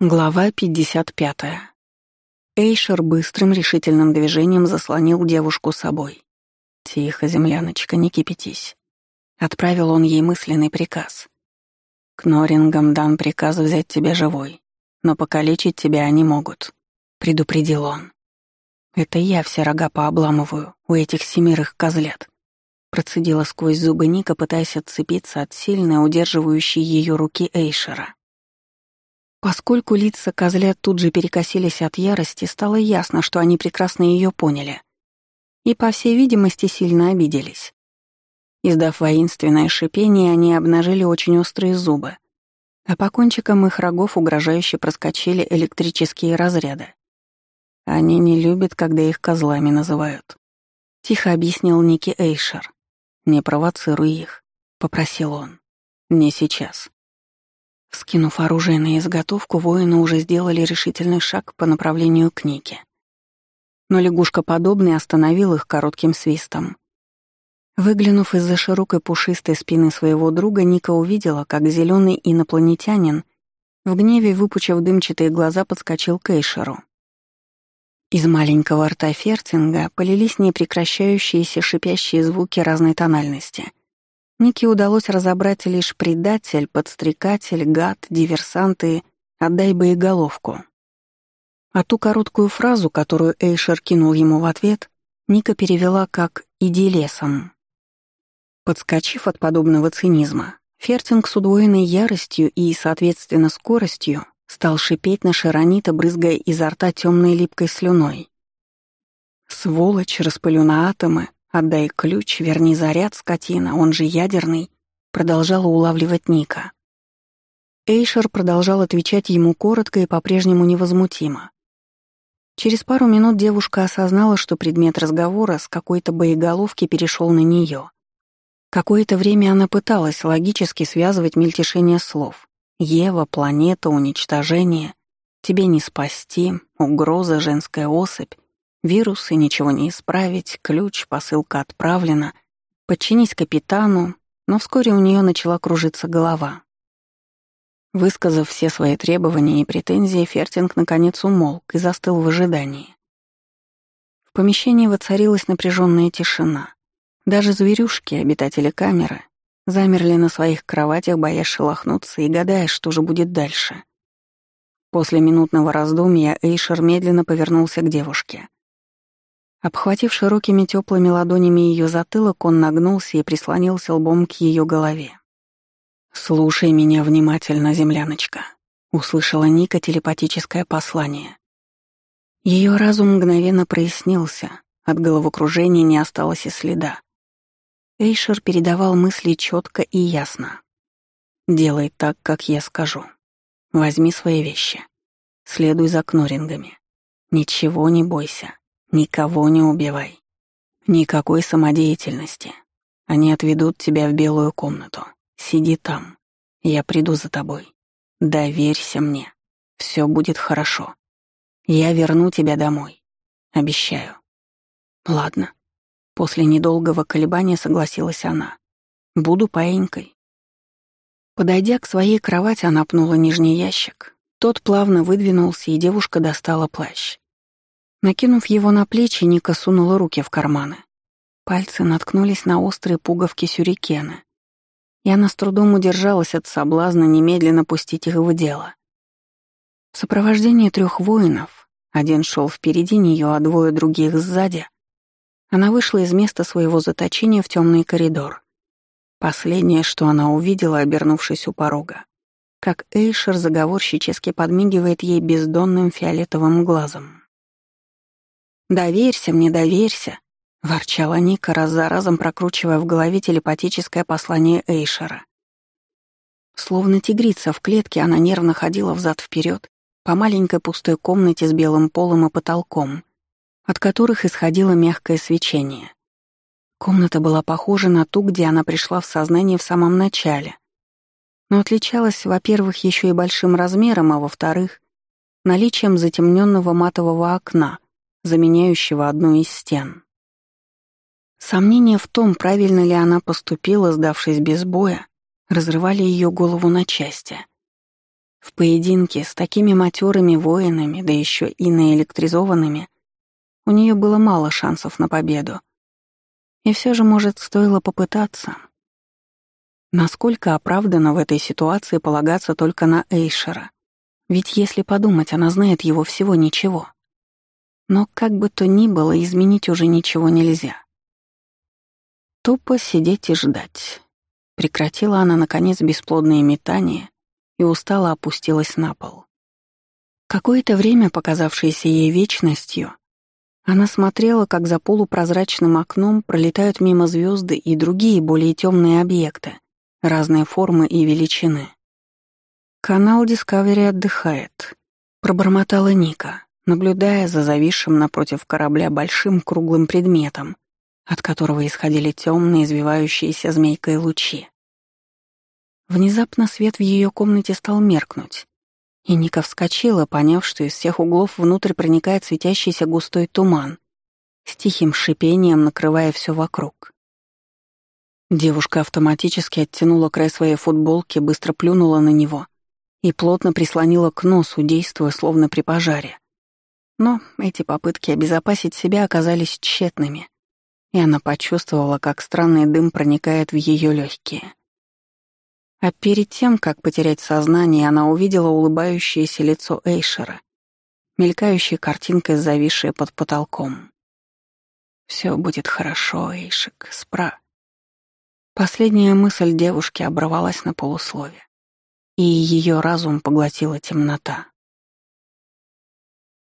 Глава 55. Эйшер быстрым решительным движением заслонил девушку собой. «Тихо, земляночка, не кипятись». Отправил он ей мысленный приказ. «К Норингам дан приказ взять тебя живой, но покалечить тебя они могут», — предупредил он. «Это я все рога пообламываю у этих семерых козлят», — процедила сквозь зубы Ника, пытаясь отцепиться от сильной, удерживающей ее руки Эйшера. Поскольку лица козлят тут же перекосились от ярости, стало ясно, что они прекрасно ее поняли. И, по всей видимости, сильно обиделись. Издав воинственное шипение, они обнажили очень острые зубы, а по кончикам их рогов угрожающе проскочили электрические разряды. Они не любят, когда их козлами называют. Тихо объяснил Ники Эйшер. «Не провоцируй их», — попросил он. «Не сейчас». Скинув оружие на изготовку, воины уже сделали решительный шаг по направлению к Нике. Но лягушка подобный остановил их коротким свистом. Выглянув из-за широкой пушистой спины своего друга, Ника увидела, как зеленый инопланетянин, в гневе выпучив дымчатые глаза, подскочил к Эйшеру. Из маленького рта Фертинга полились непрекращающиеся шипящие звуки разной тональности — Нике удалось разобрать лишь предатель, подстрекатель, гад, диверсант и «отдай боеголовку». А ту короткую фразу, которую Эйшер кинул ему в ответ, Ника перевела как «иди лесом». Подскочив от подобного цинизма, Фертинг с удвоенной яростью и, соответственно, скоростью стал шипеть на Шаронита, брызгая изо рта темной липкой слюной. «Сволочь, распылю на атомы, «Отдай ключ, верни заряд, скотина, он же ядерный», продолжала улавливать Ника. Эйшер продолжал отвечать ему коротко и по-прежнему невозмутимо. Через пару минут девушка осознала, что предмет разговора с какой-то боеголовки перешел на нее. Какое-то время она пыталась логически связывать мельтешение слов. «Ева», «планета», «уничтожение», «тебе не спасти», «угроза», «женская особь», Вирусы, ничего не исправить, ключ, посылка отправлена. Подчинись капитану, но вскоре у нее начала кружиться голова. Высказав все свои требования и претензии, Фертинг наконец умолк и застыл в ожидании. В помещении воцарилась напряженная тишина. Даже зверюшки, обитатели камеры, замерли на своих кроватях, боясь шелохнуться и гадая, что же будет дальше. После минутного раздумья Эйшер медленно повернулся к девушке. Обхватив широкими теплыми ладонями ее затылок, он нагнулся и прислонился лбом к ее голове. «Слушай меня внимательно, земляночка», — услышала Ника телепатическое послание. Ее разум мгновенно прояснился, от головокружения не осталось и следа. Эйшер передавал мысли четко и ясно. «Делай так, как я скажу. Возьми свои вещи. Следуй за кнорингами. Ничего не бойся. Никого не убивай. Никакой самодеятельности. Они отведут тебя в белую комнату. Сиди там. Я приду за тобой. Доверься мне. Все будет хорошо. Я верну тебя домой. Обещаю. Ладно. После недолгого колебания согласилась она. Буду паенькой. Подойдя к своей кровати, она пнула нижний ящик. Тот плавно выдвинулся, и девушка достала плащ. Накинув его на плечи, Ника сунула руки в карманы. Пальцы наткнулись на острые пуговки сюрикена, и она с трудом удержалась от соблазна немедленно пустить их в дело. В сопровождении трех воинов, один шел впереди нее, а двое других сзади, она вышла из места своего заточения в темный коридор. Последнее, что она увидела, обернувшись у порога, как Эйшер заговорщически подмигивает ей бездонным фиолетовым глазом. «Доверься мне, доверься», — ворчала Ника, раз за разом прокручивая в голове телепатическое послание Эйшера. Словно тигрица в клетке, она нервно ходила взад вперед по маленькой пустой комнате с белым полом и потолком, от которых исходило мягкое свечение. Комната была похожа на ту, где она пришла в сознание в самом начале, но отличалась, во-первых, еще и большим размером, а во-вторых, наличием затемненного матового окна — заменяющего одну из стен. Сомнения в том, правильно ли она поступила, сдавшись без боя, разрывали ее голову на части. В поединке с такими матерыми воинами, да еще и наэлектризованными, у нее было мало шансов на победу. И все же, может, стоило попытаться. Насколько оправдано в этой ситуации полагаться только на Эйшера? Ведь если подумать, она знает его всего ничего. Но как бы то ни было, изменить уже ничего нельзя. Тупо сидеть и ждать. Прекратила она, наконец, бесплодные метания и устало опустилась на пол. Какое-то время, показавшееся ей вечностью, она смотрела, как за полупрозрачным окном пролетают мимо звезды и другие более темные объекты, разной формы и величины. «Канал Discovery отдыхает», — пробормотала Ника, наблюдая за зависшим напротив корабля большим круглым предметом, от которого исходили темные извивающиеся змейкой лучи. Внезапно свет в ее комнате стал меркнуть, и Ника вскочила, поняв, что из всех углов внутрь проникает светящийся густой туман, с тихим шипением накрывая все вокруг. Девушка автоматически оттянула край своей футболки, быстро плюнула на него и плотно прислонила к носу, действуя словно при пожаре. Но эти попытки обезопасить себя оказались тщетными, и она почувствовала, как странный дым проникает в ее легкие. А перед тем, как потерять сознание, она увидела улыбающееся лицо Эйшера, мелькающей картинкой, зависшей под потолком. «Все будет хорошо, Эйшек, спра». Последняя мысль девушки оборвалась на полуслове, и ее разум поглотила темнота.